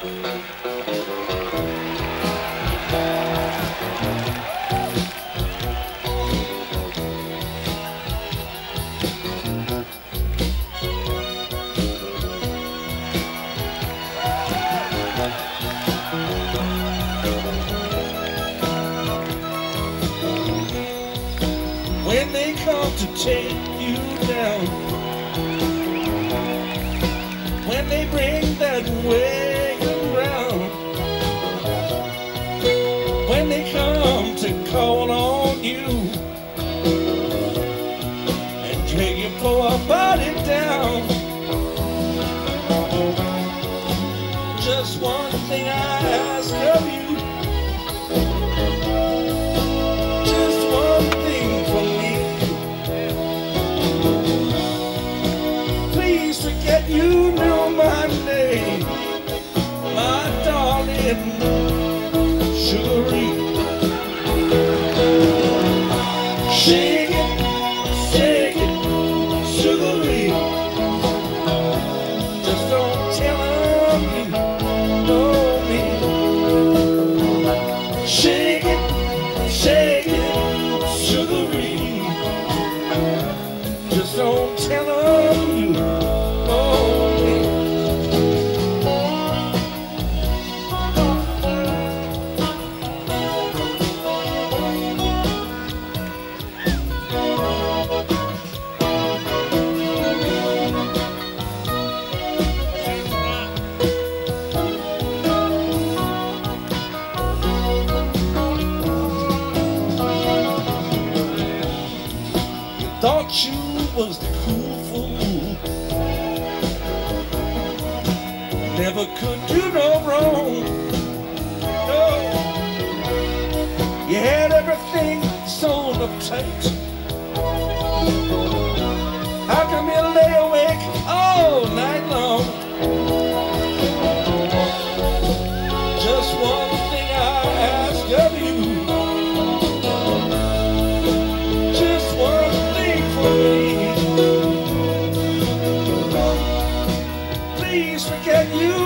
when they come to take you down. I ask of you. Just one thing from me. Please forget you my name, my darling Sugaree. Shake was the cool fool. Never could do no wrong. No. You had everything so uptight. Please forget you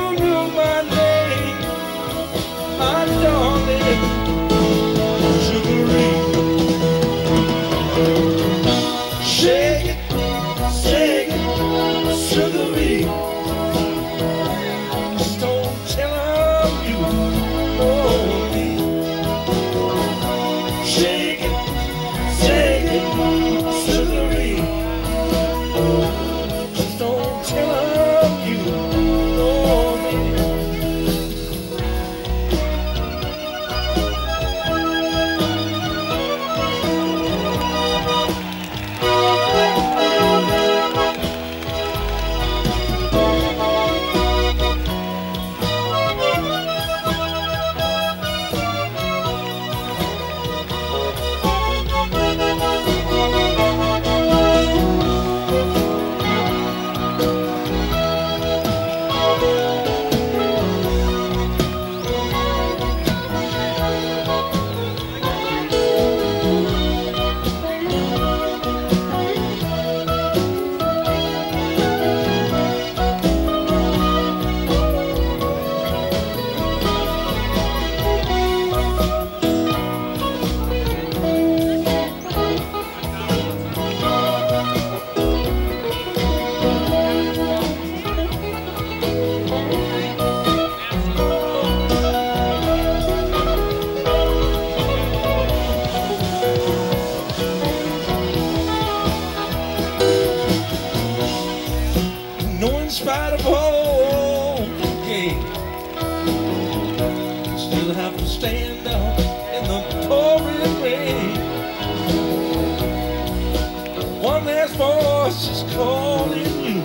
One voice is calling you,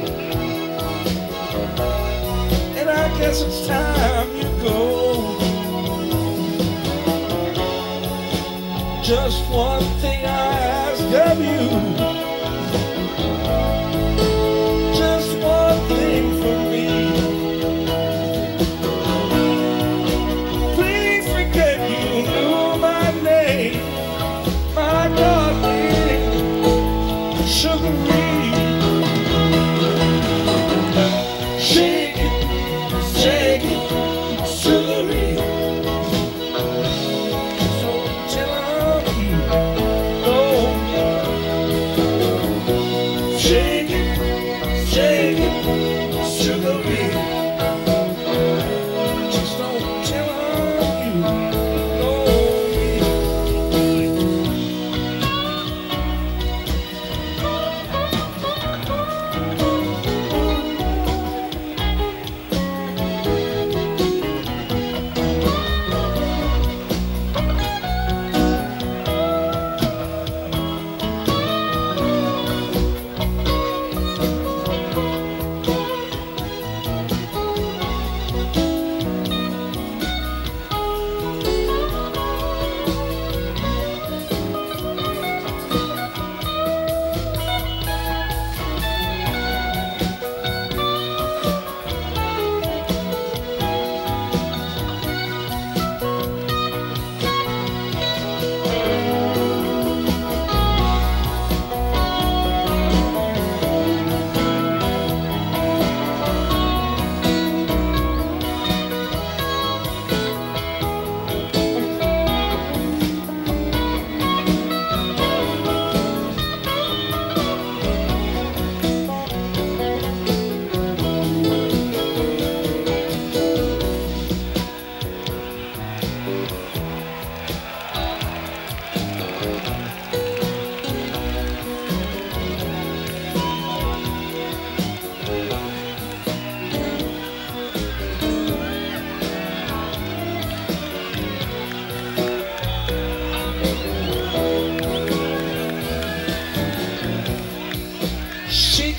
and I guess it's time you go. Just one thing I ask of you.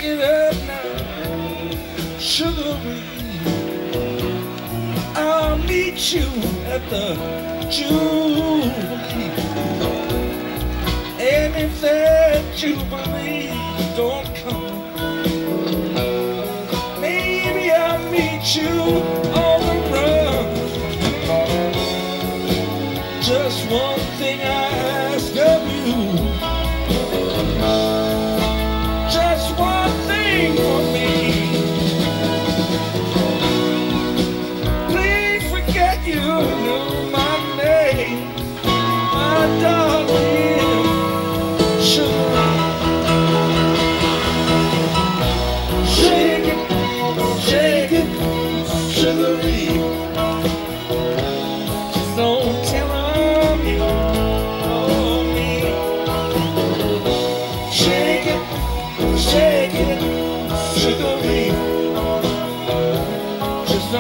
it up now, Sugaree. I'll meet you at the Jubilee. And if that Jubilee don't come, maybe I'll meet you.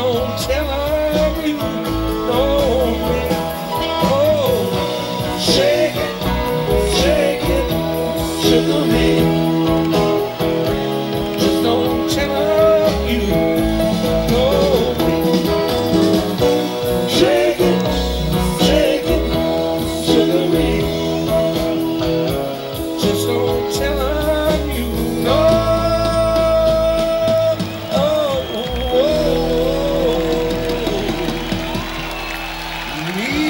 don't tell Yeah.